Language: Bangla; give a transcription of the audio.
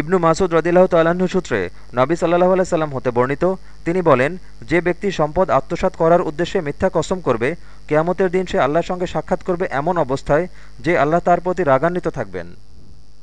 ইবনু মাসুদ রদিল্লাহ তাল্লাহ্ন সূত্রে নবী সাল্লাহ আলাইসাল্লাম হতে বর্ণিত, তিনি বলেন, যে ব্যক্তি সম্পদ আত্মসাত করার উদ্দেশ্যে মিথ্যা কসম করবে, কেয়ামতের দিন সে আল্লাহর সঙ্গে সাক্ষাৎ করবে এমন অবস্থায় যে আল্লাহ তার প্রতি রাগান্বিত থাকবেন।